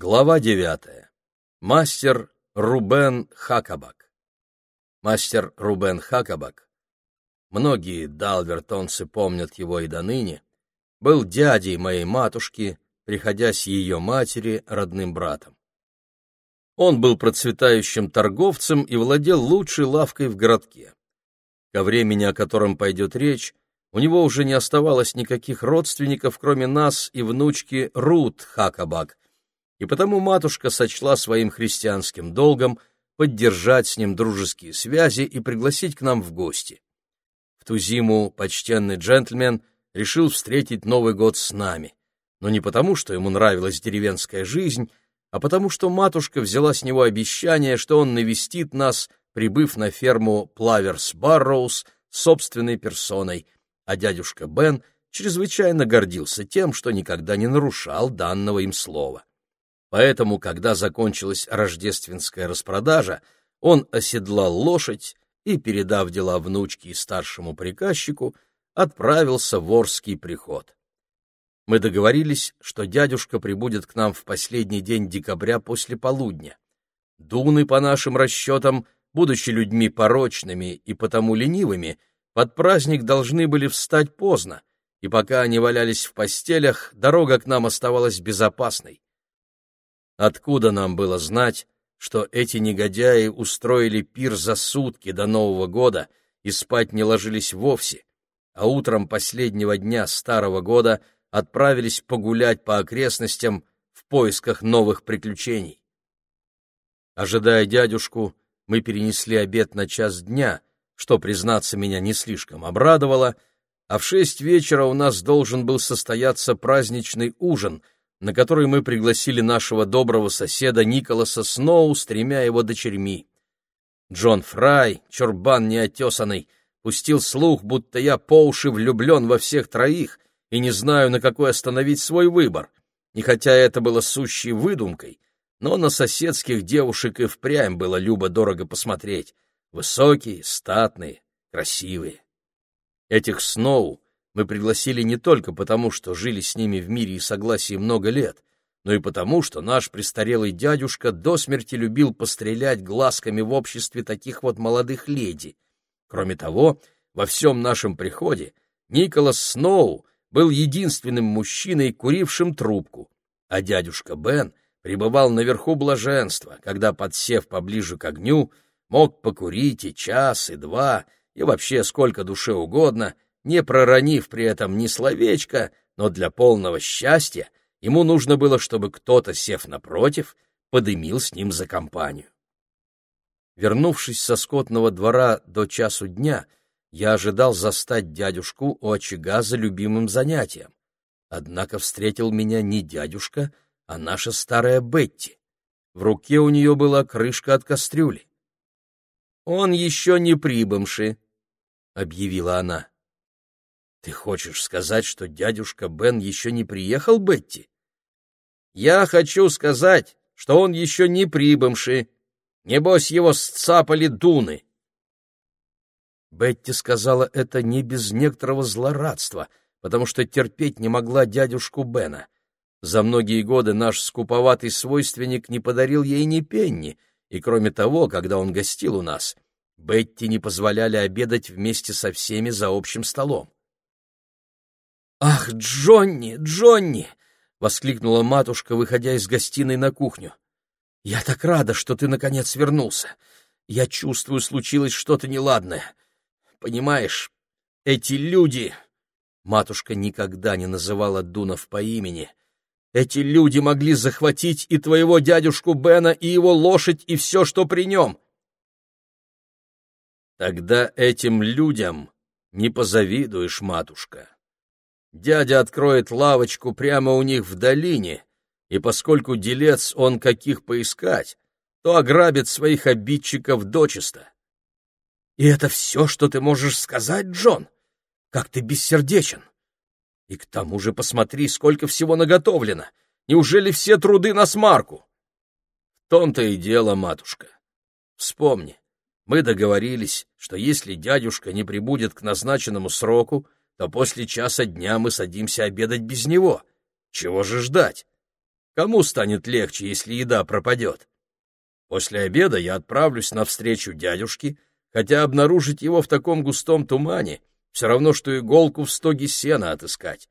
Глава девятая. Мастер Рубен Хакабак. Мастер Рубен Хакабак, многие далвертонцы помнят его и до ныне, был дядей моей матушки, приходясь ее матери родным братом. Он был процветающим торговцем и владел лучшей лавкой в городке. Ко времени, о котором пойдет речь, у него уже не оставалось никаких родственников, кроме нас и внучки Рут Хакабак, и потому матушка сочла своим христианским долгом поддержать с ним дружеские связи и пригласить к нам в гости. В ту зиму почтенный джентльмен решил встретить Новый год с нами, но не потому, что ему нравилась деревенская жизнь, а потому что матушка взяла с него обещание, что он навестит нас, прибыв на ферму Плаверс Барроуз собственной персоной, а дядюшка Бен чрезвычайно гордился тем, что никогда не нарушал данного им слова. Поэтому, когда закончилась рождественская распродажа, он оседлал лошадь и, передав дела внучке и старшему приказчику, отправился в Орский приход. Мы договорились, что дядюшка прибудет к нам в последний день декабря после полудня. Дуны, по нашим расчетам, будучи людьми порочными и потому ленивыми, под праздник должны были встать поздно, и пока они валялись в постелях, дорога к нам оставалась безопасной. Откуда нам было знать, что эти негодяи устроили пир за сутки до Нового года и спать не ложились вовсе, а утром последнего дня Старого года отправились погулять по окрестностям в поисках новых приключений? Ожидая дядюшку, мы перенесли обед на час дня, что, признаться, меня не слишком обрадовало, а в шесть вечера у нас должен был состояться праздничный ужин — на который мы пригласили нашего доброго соседа Николаса Сноу с тремя его дочерьми. Джон Фрай, чурбан неотесанный, пустил слух, будто я по уши влюблен во всех троих и не знаю, на какой остановить свой выбор. И хотя это было сущей выдумкой, но на соседских девушек и впрямь было любо-дорого посмотреть. Высокие, статные, красивые. Этих Сноу мы пригласили не только потому, что жили с ними в мире и согласии много лет, но и потому, что наш престарелый дядюшка до смерти любил пострелять глазками в обществе таких вот молодых леди. Кроме того, во всем нашем приходе Николас Сноу был единственным мужчиной, курившим трубку, а дядюшка Бен пребывал наверху блаженства, когда, подсев поближе к огню, мог покурить и час, и два, и вообще сколько душе угодно — не проронив при этом ни словечка, но для полного счастья ему нужно было, чтобы кто-то, сев напротив, подымил с ним за компанию. Вернувшись со скотного двора до часу дня, я ожидал застать дядюшку у очага за любимым занятием. Однако встретил меня не дядюшка, а наша старая Бетти. В руке у нее была крышка от кастрюли. «Он еще не прибывший», — объявила она. Ты хочешь сказать, что дядюшка Бен еще не приехал, Бетти? Я хочу сказать, что он еще не прибывший. Небось, его сцапали дуны. Бетти сказала это не без некоторого злорадства, потому что терпеть не могла дядюшку Бена. За многие годы наш скуповатый свойственник не подарил ей ни пенни, и кроме того, когда он гостил у нас, Бетти не позволяли обедать вместе со всеми за общим столом. «Ах, Джонни, Джонни!» — воскликнула матушка, выходя из гостиной на кухню. «Я так рада, что ты, наконец, вернулся. Я чувствую, случилось что-то неладное. Понимаешь, эти люди...» Матушка никогда не называла Дунов по имени. «Эти люди могли захватить и твоего дядюшку Бена, и его лошадь, и все, что при нем». «Тогда этим людям не позавидуешь, матушка», Дядя откроет лавочку прямо у них в долине, и поскольку делец он каких поискать, то ограбит своих обидчиков дочисто. И это все, что ты можешь сказать, Джон? Как ты бессердечен! И к тому же посмотри, сколько всего наготовлено. Неужели все труды на смарку? В том-то и дело, матушка. Вспомни, мы договорились, что если дядюшка не прибудет к назначенному сроку, то после часа дня мы садимся обедать без него. Чего же ждать? Кому станет легче, если еда пропадет? После обеда я отправлюсь навстречу дядюшке, хотя обнаружить его в таком густом тумане все равно, что иголку в стоге сена отыскать.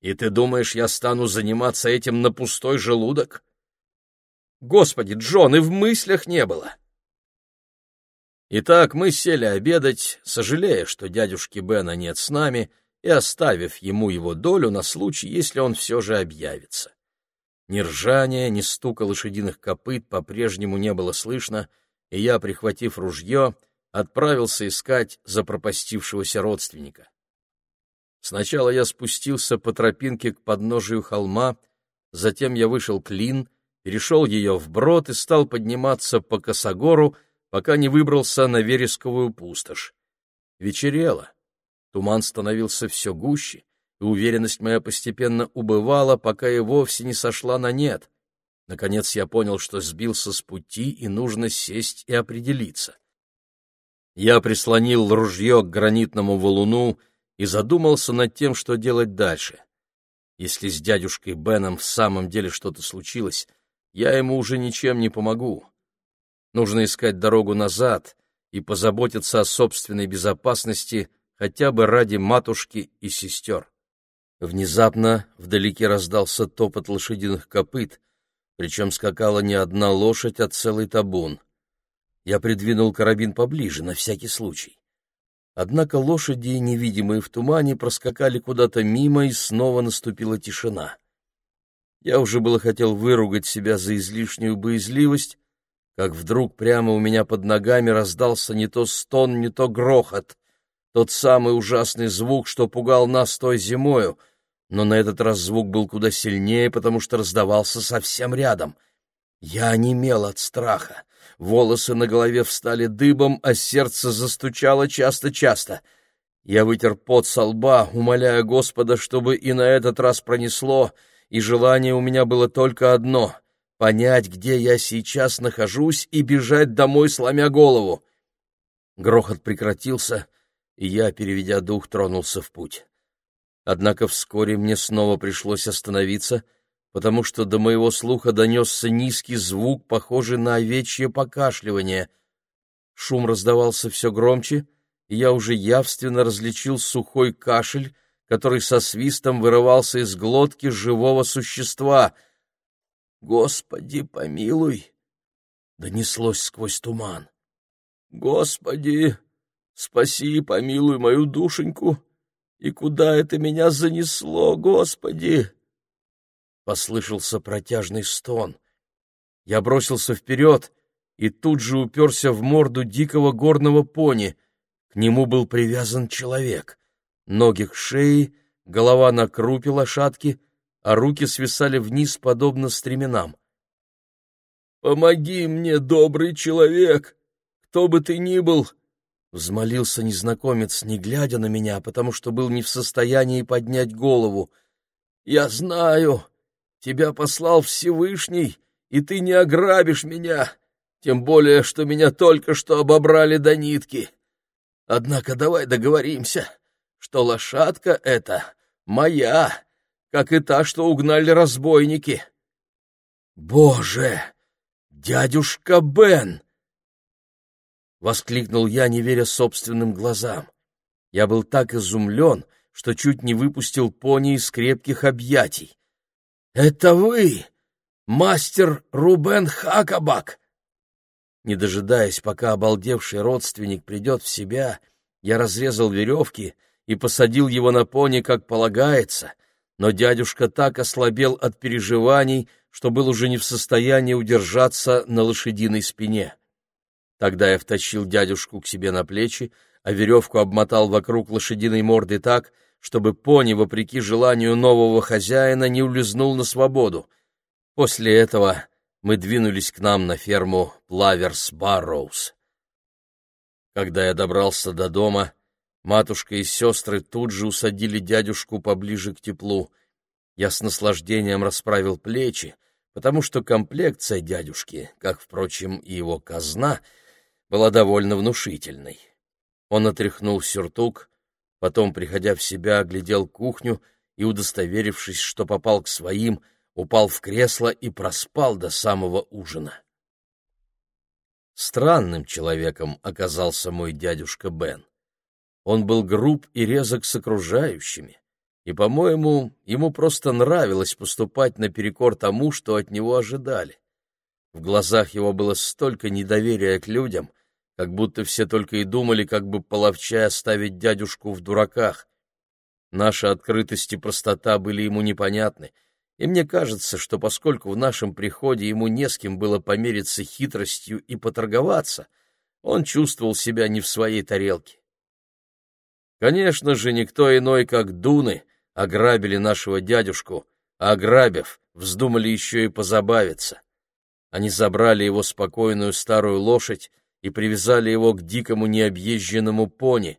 И ты думаешь, я стану заниматься этим на пустой желудок? Господи, Джон, и в мыслях не было. Итак, мы сели обедать, сожалея, что дядюшки Бена нет с нами, и оставив ему его долю на случай, если он все же объявится. Ни ржания, ни стука лошадиных копыт по-прежнему не было слышно, и я, прихватив ружье, отправился искать запропастившегося родственника. Сначала я спустился по тропинке к подножию холма, затем я вышел к Лин, перешел ее вброд и стал подниматься по косогору, пока не выбрался на вересковую пустошь. Вечерело. Туман становился все гуще, и уверенность моя постепенно убывала, пока и вовсе не сошла на нет. Наконец я понял, что сбился с пути, и нужно сесть и определиться. Я прислонил ружье к гранитному валуну и задумался над тем, что делать дальше. Если с дядюшкой Беном в самом деле что-то случилось, я ему уже ничем не помогу. Нужно искать дорогу назад и позаботиться о собственной безопасности хотя бы ради матушки и сестер. Внезапно вдалеке раздался топот лошадиных копыт, причем скакала не одна лошадь, а целый табун. Я придвинул карабин поближе, на всякий случай. Однако лошади, невидимые в тумане, проскакали куда-то мимо, и снова наступила тишина. Я уже было хотел выругать себя за излишнюю боязливость, как вдруг прямо у меня под ногами раздался не то стон, не то грохот, тот самый ужасный звук, что пугал нас той зимою, но на этот раз звук был куда сильнее, потому что раздавался совсем рядом. Я онемел от страха, волосы на голове встали дыбом, а сердце застучало часто-часто. Я вытер пот со лба, умоляя Господа, чтобы и на этот раз пронесло, и желание у меня было только одно — понять, где я сейчас нахожусь, и бежать домой, сломя голову. Грохот прекратился, и я, переведя дух, тронулся в путь. Однако вскоре мне снова пришлось остановиться, потому что до моего слуха донесся низкий звук, похожий на овечье покашливание. Шум раздавался все громче, и я уже явственно различил сухой кашель, который со свистом вырывался из глотки живого существа — Господи, помилуй! Донеслось сквозь туман. Господи, спаси и помилуй мою душеньку! И куда это меня занесло, Господи? Послышался протяжный стон. Я бросился вперед и тут же уперся в морду дикого горного пони. К нему был привязан человек. Ноги к шее, голова на крупе лошадки — а руки свисали вниз, подобно стременам. «Помоги мне, добрый человек, кто бы ты ни был!» Взмолился незнакомец, не глядя на меня, потому что был не в состоянии поднять голову. «Я знаю, тебя послал Всевышний, и ты не ограбишь меня, тем более, что меня только что обобрали до нитки. Однако давай договоримся, что лошадка эта моя, как и та, что угнали разбойники. «Боже! Дядюшка Бен!» Воскликнул я, не веря собственным глазам. Я был так изумлен, что чуть не выпустил пони из крепких объятий. «Это вы, мастер Рубен Хакабак!» Не дожидаясь, пока обалдевший родственник придет в себя, я разрезал веревки и посадил его на пони, как полагается, но дядюшка так ослабел от переживаний, что был уже не в состоянии удержаться на лошадиной спине. Тогда я втащил дядюшку к себе на плечи, а веревку обмотал вокруг лошадиной морды так, чтобы пони, вопреки желанию нового хозяина, не улизнул на свободу. После этого мы двинулись к нам на ферму Плаверс Барроуз. Когда я добрался до дома, Матушка и сестры тут же усадили дядюшку поближе к теплу. Я с наслаждением расправил плечи, потому что комплекция дядюшки, как, впрочем, и его казна, была довольно внушительной. Он отряхнул сюртук, потом, приходя в себя, оглядел кухню и, удостоверившись, что попал к своим, упал в кресло и проспал до самого ужина. Странным человеком оказался мой дядюшка Бен. Он был груб и резок с окружающими, и, по-моему, ему просто нравилось поступать наперекор тому, что от него ожидали. В глазах его было столько недоверия к людям, как будто все только и думали, как бы половче оставить дядюшку в дураках. Наша открытость и простота были ему непонятны, и мне кажется, что поскольку в нашем приходе ему не с кем было помериться хитростью и поторговаться, он чувствовал себя не в своей тарелке. Конечно же, никто иной, как Дуны, ограбили нашего дядюшку, а ограбив, вздумали еще и позабавиться. Они забрали его спокойную старую лошадь и привязали его к дикому необъезженному пони.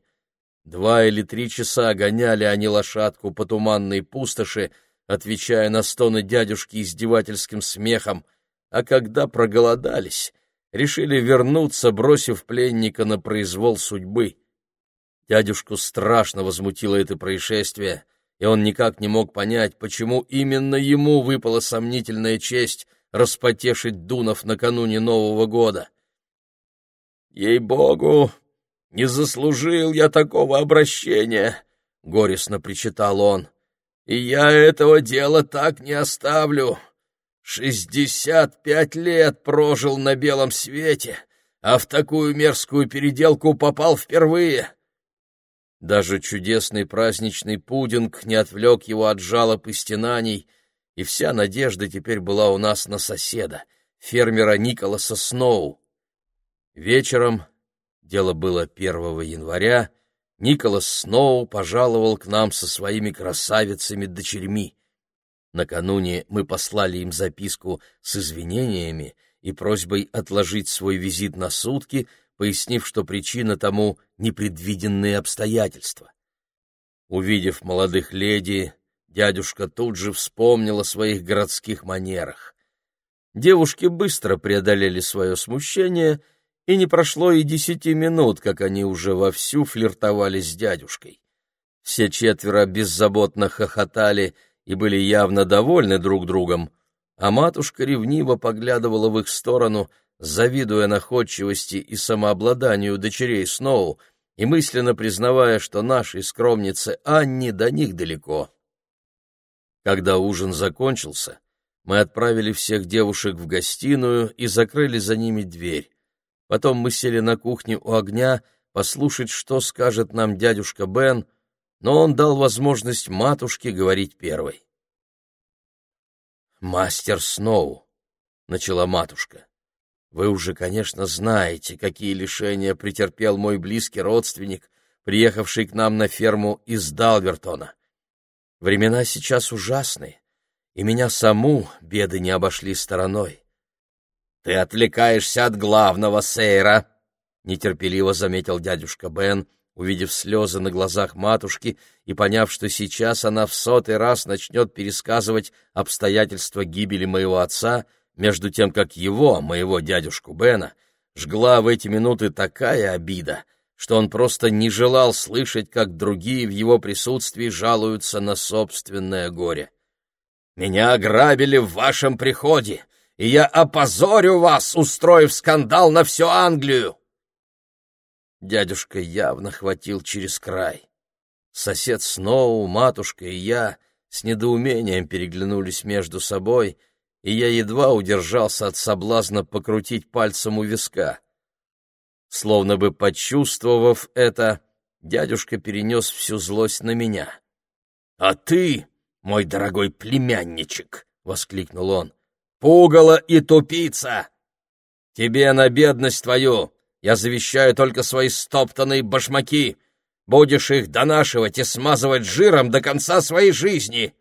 Два или три часа гоняли они лошадку по туманной пустоши, отвечая на стоны дядюшки издевательским смехом, а когда проголодались, решили вернуться, бросив пленника на произвол судьбы. Дядюшку страшно возмутило это происшествие, и он никак не мог понять, почему именно ему выпала сомнительная честь распотешить Дунов накануне Нового года. «Ей-богу, не заслужил я такого обращения!» — горестно причитал он. И я этого дела так не оставлю. Шестьдесят пять лет прожил на белом свете, а в такую мерзкую переделку попал впервые. Даже чудесный праздничный пудинг не отвлек его от жалоб и стенаний, и вся надежда теперь была у нас на соседа, фермера Николаса Сноу. Вечером, дело было 1 января, Николас Сноу пожаловал к нам со своими красавицами-дочерьми. Накануне мы послали им записку с извинениями и просьбой отложить свой визит на сутки, пояснив, что причина тому — непредвиденные обстоятельства. Увидев молодых леди, дядюшка тут же вспомнил о своих городских манерах. Девушки быстро преодолели свое смущение — и не прошло и десяти минут, как они уже вовсю флиртовали с дядюшкой. Все четверо беззаботно хохотали и были явно довольны друг другом, а матушка ревниво поглядывала в их сторону, завидуя находчивости и самообладанию дочерей Сноу и мысленно признавая, что нашей скромнице Анни до них далеко. Когда ужин закончился, мы отправили всех девушек в гостиную и закрыли за ними дверь. Потом мы сели на кухне у огня послушать, что скажет нам дядюшка Бен, но он дал возможность матушке говорить первой. «Мастер Сноу», — начала матушка, — «вы уже, конечно, знаете, какие лишения претерпел мой близкий родственник, приехавший к нам на ферму из Далвертона. Времена сейчас ужасные, и меня саму беды не обошли стороной. «Ты отвлекаешься от главного, Сейра!» — нетерпеливо заметил дядюшка Бен, увидев слезы на глазах матушки и поняв, что сейчас она в сотый раз начнет пересказывать обстоятельства гибели моего отца, между тем, как его, моего дядюшку Бена, жгла в эти минуты такая обида, что он просто не желал слышать, как другие в его присутствии жалуются на собственное горе. «Меня ограбили в вашем приходе!» и я опозорю вас, устроив скандал на всю Англию!» Дядюшка явно хватил через край. Сосед Сноу, матушка и я с недоумением переглянулись между собой, и я едва удержался от соблазна покрутить пальцем у виска. Словно бы почувствовав это, дядюшка перенес всю злость на меня. — А ты, мой дорогой племянничек! — воскликнул он пугало и тупица! Тебе на бедность твою я завещаю только свои стоптанные башмаки. Будешь их донашивать и смазывать жиром до конца своей жизни!»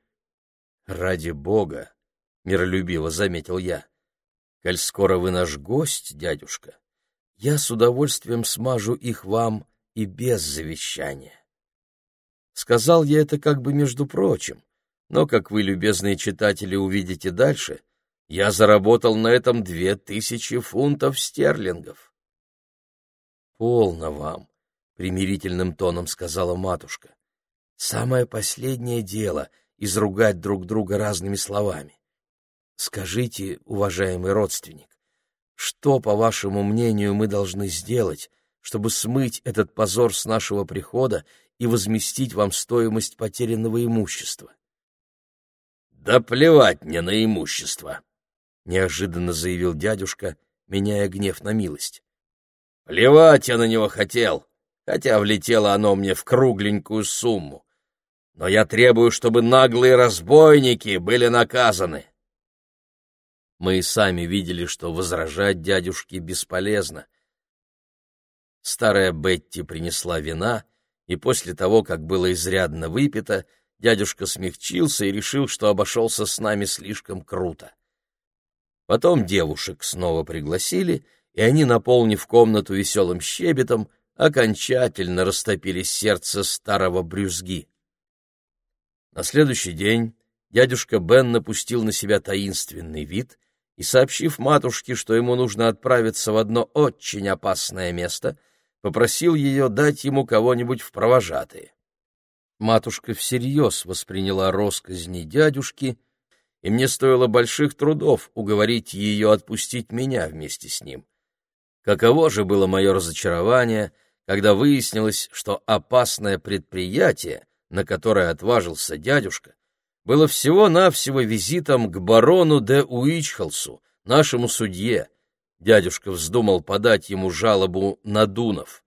«Ради бога!» — миролюбиво заметил я. «Коль скоро вы наш гость, дядюшка, я с удовольствием смажу их вам и без завещания». Сказал я это как бы между прочим, но, как вы, любезные читатели, увидите дальше — я заработал на этом две тысячи фунтов стерлингов. «Полно вам», — примирительным тоном сказала матушка. «Самое последнее дело — изругать друг друга разными словами. Скажите, уважаемый родственник, что, по вашему мнению, мы должны сделать, чтобы смыть этот позор с нашего прихода и возместить вам стоимость потерянного имущества? Да плевать мне на имущество, неожиданно заявил дядюшка, меняя гнев на милость. Плевать я на него хотел, хотя влетело оно мне в кругленькую сумму. Но я требую, чтобы наглые разбойники были наказаны. Мы и сами видели, что возражать дядюшке бесполезно. Старая Бетти принесла вина, и после того, как было изрядно выпито, дядюшка смягчился и решил, что обошелся с нами слишком круто. Потом девушек снова пригласили, и они, наполнив комнату веселым щебетом, окончательно растопили сердце старого брюзги. На следующий день дядюшка Бен напустил на себя таинственный вид и, сообщив матушке, что ему нужно отправиться в одно очень опасное место, попросил ее дать ему кого-нибудь в провожатые. Матушка всерьез восприняла росказни дядюшки, и мне стоило больших трудов уговорить ее отпустить меня вместе с ним. Каково же было мое разочарование, когда выяснилось, что опасное предприятие, на которое отважился дядюшка, было всего-навсего визитом к барону де Уичхолсу, нашему судье. Дядюшка вздумал подать ему жалобу на Дунов.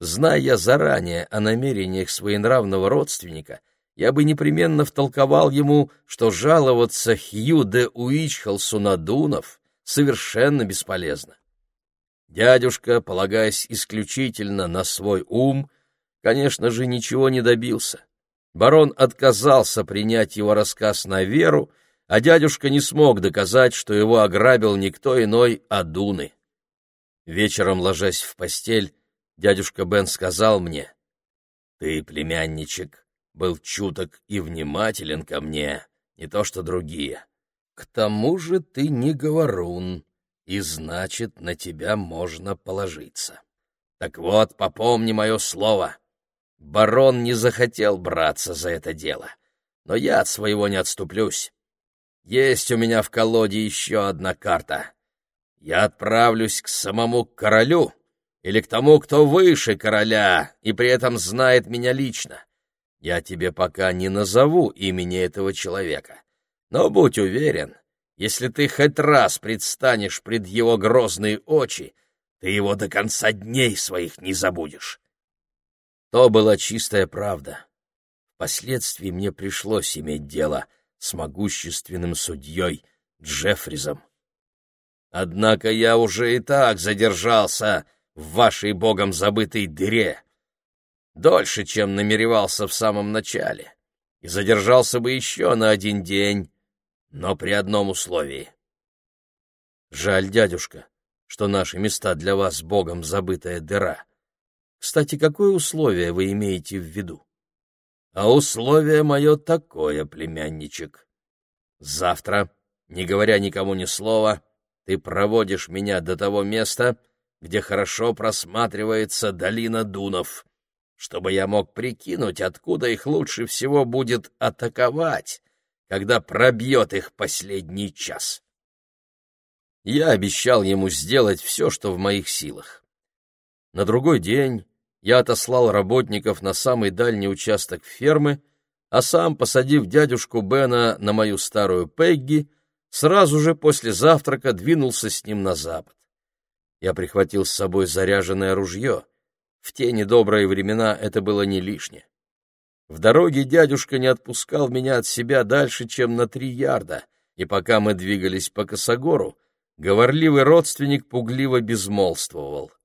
Зная заранее о намерениях своенравного родственника, я бы непременно втолковал ему, что жаловаться Хью де Уичхолсу на Дунов совершенно бесполезно. Дядюшка, полагаясь исключительно на свой ум, конечно же, ничего не добился. Барон отказался принять его рассказ на веру, а дядюшка не смог доказать, что его ограбил никто иной, а Дуны. Вечером, ложась в постель, дядюшка Бен сказал мне, «Ты, племянничек, был чуток и внимателен ко мне, не то что другие. К тому же ты не говорун, и значит, на тебя можно положиться. Так вот, попомни мое слово. Барон не захотел браться за это дело, но я от своего не отступлюсь. Есть у меня в колоде еще одна карта. Я отправлюсь к самому королю или к тому, кто выше короля и при этом знает меня лично. Я тебе пока не назову имени этого человека, но будь уверен, если ты хоть раз предстанешь пред его грозные очи, ты его до конца дней своих не забудешь. То была чистая правда. Впоследствии мне пришлось иметь дело с могущественным судьей Джеффризом. Однако я уже и так задержался в вашей богом забытой дыре. Дольше, чем намеревался в самом начале. И задержался бы еще на один день, но при одном условии. Жаль, дядюшка, что наши места для вас богом забытая дыра. Кстати, какое условие вы имеете в виду? А условие мое такое, племянничек. Завтра, не говоря никому ни слова, ты проводишь меня до того места, где хорошо просматривается долина Дунов, чтобы я мог прикинуть, откуда их лучше всего будет атаковать, когда пробьет их последний час. Я обещал ему сделать все, что в моих силах. На другой день я отослал работников на самый дальний участок фермы, а сам, посадив дядюшку Бена на мою старую Пегги, сразу же после завтрака двинулся с ним на запад. Я прихватил с собой заряженное ружье. В те недобрые времена это было не лишнее. В дороге дядюшка не отпускал меня от себя дальше, чем на три ярда, и пока мы двигались по косогору, говорливый родственник пугливо безмолвствовал. —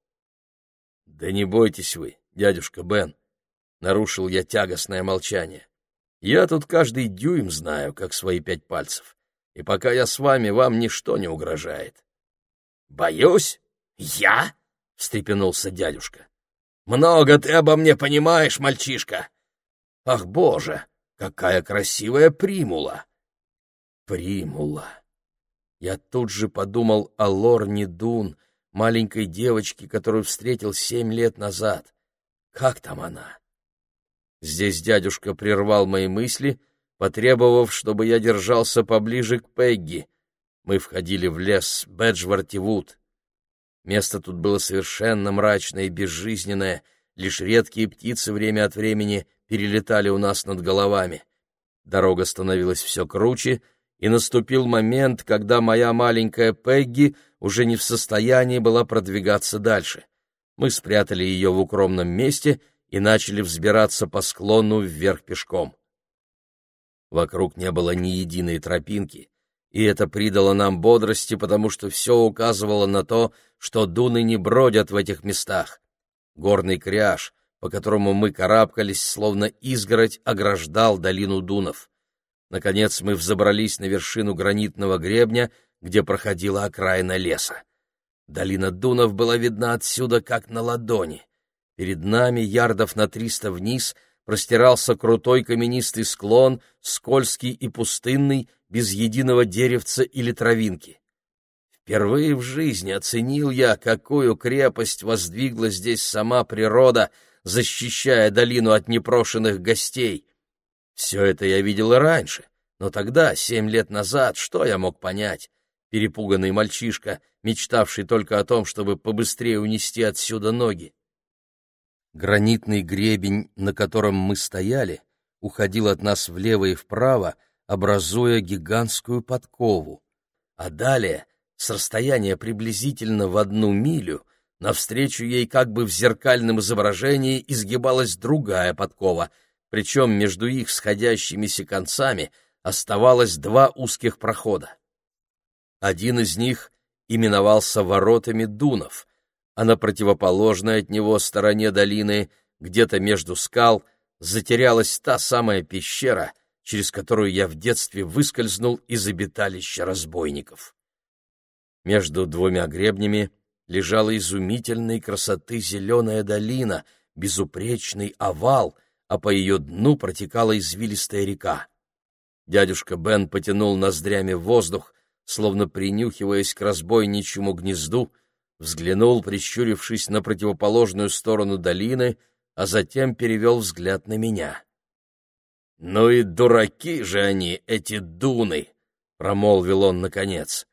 Да не бойтесь вы, дядюшка Бен, — нарушил я тягостное молчание. — Я тут каждый дюйм знаю, как свои пять пальцев, и пока я с вами, вам ничто не угрожает. — Боюсь? Я? — встрепенулся дядюшка. — Много ты обо мне понимаешь, мальчишка. — Ах, боже, какая красивая примула! Примула! Я тут же подумал о Лорне Дун, маленькой девочке, которую встретил семь лет назад. Как там она? Здесь дядюшка прервал мои мысли, потребовав, чтобы я держался поближе к Пегги. Мы входили в лес Бэджварти-Вуд. Место тут было совершенно мрачное и безжизненное, лишь редкие птицы время от времени перелетали у нас над головами. Дорога становилась все круче, и наступил момент, когда моя маленькая Пегги уже не в состоянии была продвигаться дальше. Мы спрятали ее в укромном месте и начали взбираться по склону вверх пешком. Вокруг не было ни единой тропинки, и это придало нам бодрости, потому что все указывало на то, что дуны не бродят в этих местах. Горный кряж, по которому мы карабкались, словно изгородь, ограждал долину дунов. Наконец мы взобрались на вершину гранитного гребня, где проходила окраина леса. Долина дунов была видна отсюда, как на ладони. Перед нами, ярдов на триста вниз, простирался крутой каменистый склон, скользкий и пустынный, без единого деревца или травинки. Впервые в жизни оценил я, какую крепость воздвигла здесь сама природа, защищая долину от непрошенных гостей. Все это я видел и раньше, но тогда, семь лет назад, что я мог понять? Перепуганный мальчишка, мечтавший только о том, чтобы побыстрее унести отсюда ноги. Гранитный гребень, на котором мы стояли, уходил от нас влево и вправо, образуя гигантскую подкову. А далее, с расстояния приблизительно в одну милю, навстречу ей как бы в зеркальном изображении изгибалась другая подкова, причем между их сходящимися концами оставалось два узких прохода. Один из них именовался воротами Дунов, а на противоположной от него стороне долины, где-то между скал, затерялась та самая пещера, через которую я в детстве выскользнул из обиталища разбойников. Между двумя гребнями лежала изумительной красоты зеленая долина, безупречный овал, а по ее дну протекала извилистая река. Дядюшка Бен потянул ноздрями воздух, словно принюхиваясь к разбойничьему гнезду, взглянул, прищурившись на противоположную сторону долины, а затем перевел взгляд на меня. «Ну и дураки же они, эти дуны!» — промолвил он наконец.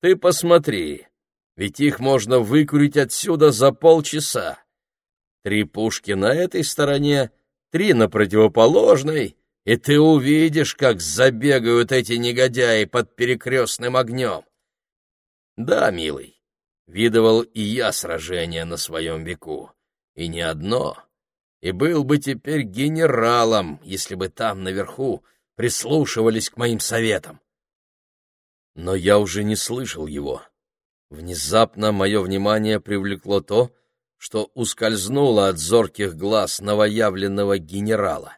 «Ты посмотри, ведь их можно выкурить отсюда за полчаса. Три пушки на этой стороне, три на противоположной, и ты увидишь, как забегают эти негодяи под перекрестным огнем. Да, милый, Видывал и я сражения на своем веку, и не одно, и был бы теперь генералом, если бы там, наверху, прислушивались к моим советам. Но я уже не слышал его. Внезапно мое внимание привлекло то, что ускользнуло от зорких глаз новоявленного генерала.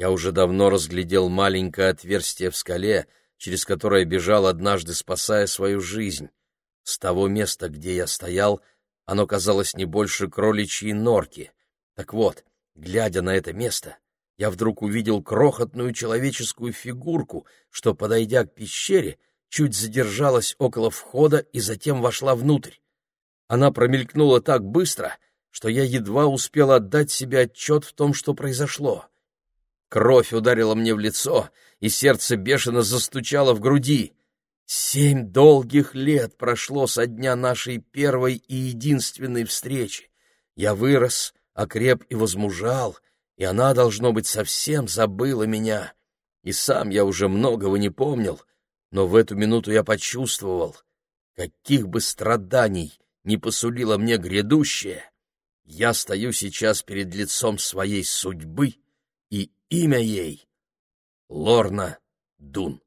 Я уже давно разглядел маленькое отверстие в скале, через которое бежал однажды, спасая свою жизнь. С того места, где я стоял, оно казалось не больше кроличьей норки. Так вот, глядя на это место, я вдруг увидел крохотную человеческую фигурку, что, подойдя к пещере, чуть задержалась около входа и затем вошла внутрь. Она промелькнула так быстро, что я едва успел отдать себе отчет в том, что произошло. Кровь ударила мне в лицо, и сердце бешено застучало в груди. Семь долгих лет прошло со дня нашей первой и единственной встречи. Я вырос, окреп и возмужал, и она, должно быть, совсем забыла меня. И сам я уже многого не помнил, но в эту минуту я почувствовал, каких бы страданий не посулило мне грядущее, я стою сейчас перед лицом своей судьбы, и имя ей — Лорна Дун.